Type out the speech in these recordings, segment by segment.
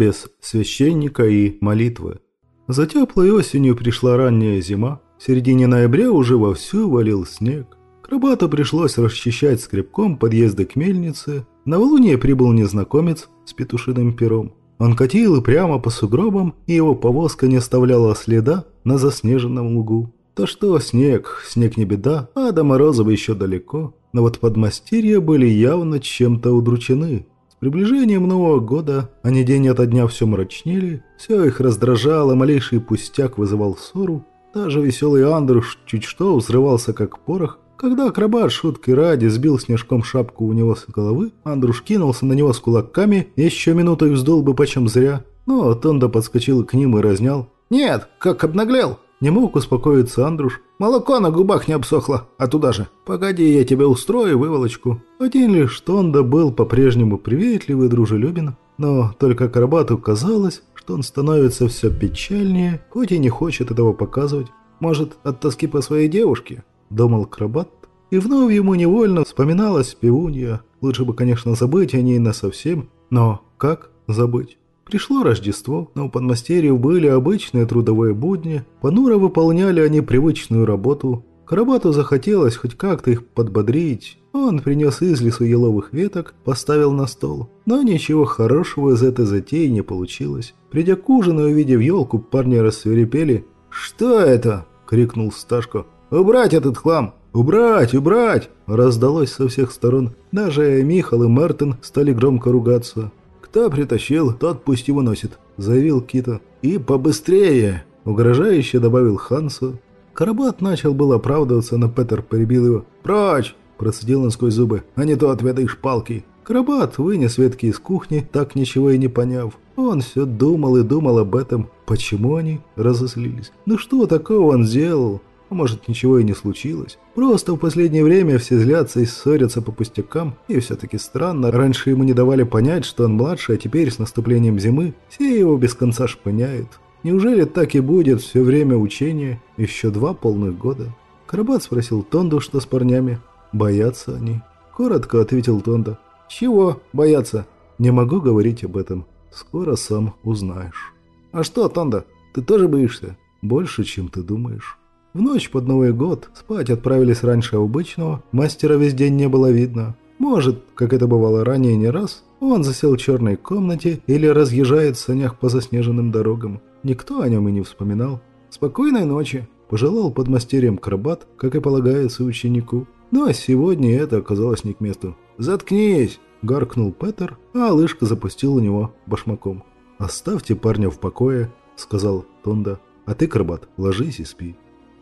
без священника и молитвы. За теплой осенью пришла ранняя зима. В середине ноября уже вовсю валил снег. Крабату пришлось расчищать скребком подъезды к мельнице. На Волунье прибыл незнакомец с петушиным пером. Он катил прямо по сугробам, и его повозка не оставляла следа на заснеженном лугу. То что снег, снег не беда, а до Морозова еще далеко. Но вот подмастерья были явно чем-то удручены. Приближением Нового года они день ото дня все мрачнели, все их раздражало, малейший пустяк вызывал ссору. Даже веселый Андруш чуть что взрывался как порох, когда акробат шутки ради сбил снежком шапку у него с головы, Андруш кинулся на него с кулаками, еще минутой вздул бы почем зря, но Тонда подскочил к ним и разнял. «Нет, как обнаглел!» Не мог успокоиться Андруш. «Молоко на губах не обсохло, а туда же. Погоди, я тебе устрою выволочку». Один лишь Тонда был по-прежнему приветлив и дружелюбен, но только акробату казалось, что он становится все печальнее, хоть и не хочет этого показывать. Может, от тоски по своей девушке? думал Крабат, и вновь ему невольно вспоминалась пивунья. Лучше бы, конечно, забыть о ней насовсем, но как забыть? Пришло Рождество, но у подмастерьев были обычные трудовые будни, понуро выполняли они привычную работу. Карабату захотелось хоть как-то их подбодрить. Он принес из лесу еловых веток, поставил на стол. Но ничего хорошего из этой затеи не получилось. Придя к ужину и увидев елку, парни рассверепели. «Что это?» – крикнул Сташко. «Убрать этот хлам!» «Убрать! Убрать!» Раздалось со всех сторон. Даже Михал и Мартин стали громко ругаться. «Кто притащил, тот пусть его носит», — заявил Кита. «И побыстрее!» — угрожающе добавил Хансу. Карабат начал был оправдываться, но Петер перебил его. «Прочь!» – процедил он сквозь зубы. «А не то отведаешь палки!» Карабат вынес ветки из кухни, так ничего и не поняв. Он все думал и думал об этом. Почему они разозлились? Ну что такого он сделал? А может, ничего и не случилось. Просто в последнее время все злятся и ссорятся по пустякам. И все-таки странно, раньше ему не давали понять, что он младший, а теперь с наступлением зимы все его без конца шпыняют. Неужели так и будет все время учения, еще два полных года? Карабат спросил Тонду, что с парнями. Боятся они. Коротко ответил Тонда. Чего бояться? Не могу говорить об этом. Скоро сам узнаешь. А что, Тонда, ты тоже боишься? Больше, чем ты думаешь. В ночь под Новый год спать отправились раньше обычного, мастера весь день не было видно. Может, как это бывало ранее не раз, он засел в черной комнате или разъезжает в санях по заснеженным дорогам. Никто о нем и не вспоминал. «Спокойной ночи!» – пожелал подмастерьем Крабат, как и полагается ученику. Но сегодня это оказалось не к месту. «Заткнись!» – гаркнул Петер, а лыжка запустил у него башмаком. «Оставьте парня в покое», – сказал Тонда. «А ты, Крабат, ложись и спи».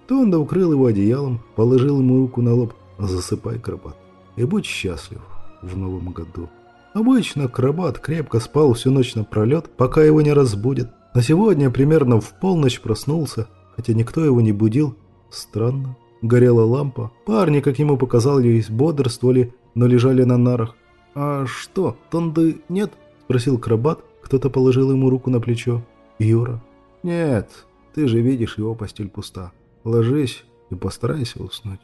Тонда укрыл его одеялом, положил ему руку на лоб. «Засыпай, Крабат, и будь счастлив в новом году». Обычно Крабат крепко спал всю ночь напролет, пока его не разбудят. Но сегодня примерно в полночь проснулся, хотя никто его не будил. Странно. Горела лампа. Парни, как ему показалось, бодрствовали, но лежали на нарах. «А что, Тонды нет?» – спросил Крабат. Кто-то положил ему руку на плечо. «Юра?» «Нет, ты же видишь, его постель пуста». Ложись и постарайся уснуть.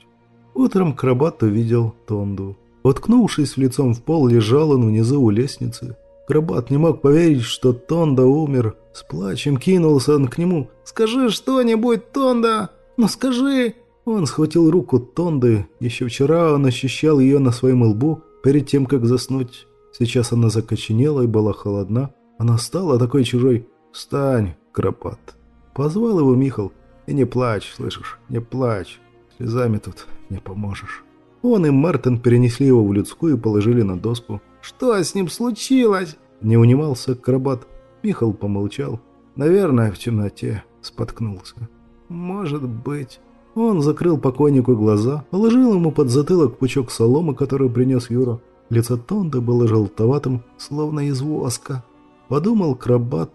Утром Крабат увидел Тонду. Уткнувшись лицом в пол, лежал он внизу у лестницы. Крабат не мог поверить, что Тонда умер. С плачем кинулся он к нему. «Скажи что-нибудь, Тонда! Ну скажи!» Он схватил руку Тонды. Еще вчера он ощущал ее на своем лбу, перед тем, как заснуть. Сейчас она закоченела и была холодна. Она стала такой чужой. «Встань, Крабат!» Позвал его Михал. И не плачь, слышишь, не плачь. Слезами тут не поможешь. Он и Мартин перенесли его в людскую и положили на доску. «Что с ним случилось?» Не унимался акробат. Михал помолчал. Наверное, в темноте споткнулся. «Может быть...» Он закрыл покойнику глаза, положил ему под затылок пучок соломы, который принес Юра. Лицо Тонды было желтоватым, словно из воска. Подумал крабат,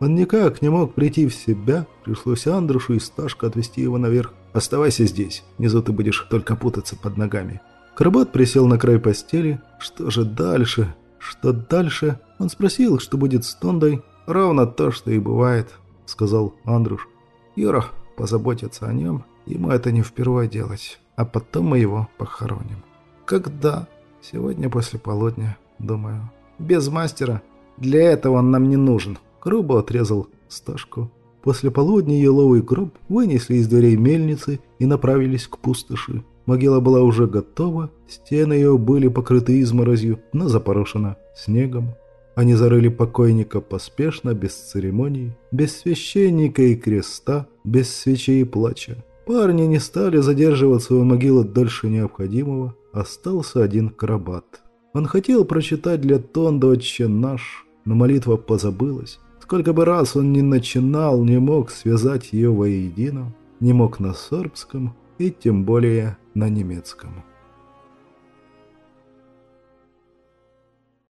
он никак не мог прийти в себя, пришлось Андрушу и Сташку отвести его наверх. «Оставайся здесь, внизу ты будешь только путаться под ногами». Крабат присел на край постели. Что же дальше? Что дальше? Он спросил, что будет с Тондой. «Ровно то, что и бывает», — сказал Андруш. «Юра позаботится о нем, ему это не впервые делать, а потом мы его похороним». «Когда?» «Сегодня после полудня, думаю. Без мастера?» Для этого он нам не нужен», — грубо отрезал Сташку. После полудня еловый гроб вынесли из дверей мельницы и направились к пустоши. Могила была уже готова, стены ее были покрыты изморозью, но запорошена снегом. Они зарыли покойника поспешно, без церемоний, без священника и креста, без свечей и плача. Парни не стали задерживаться у могилы дольше необходимого, остался один крабат. Он хотел прочитать для Тонда «Отче наш», но молитва позабылась. Сколько бы раз он ни начинал, не мог связать ее воедино, не мог на сорбском и тем более на немецком.